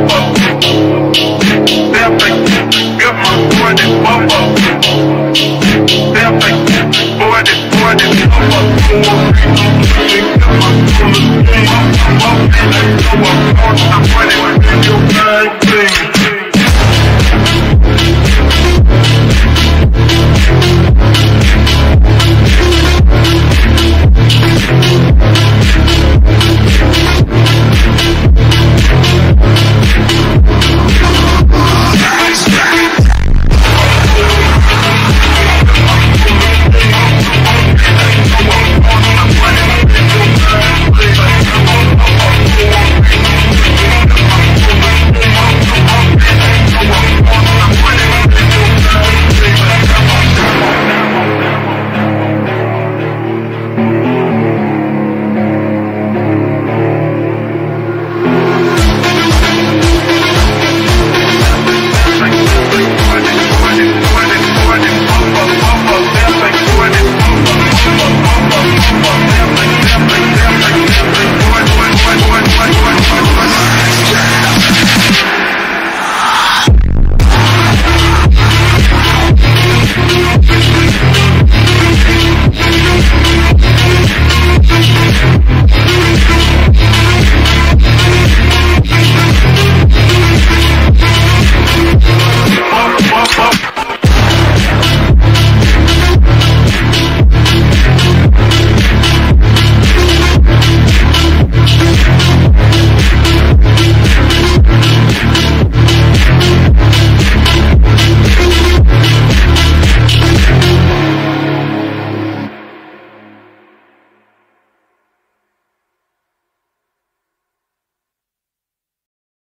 I'm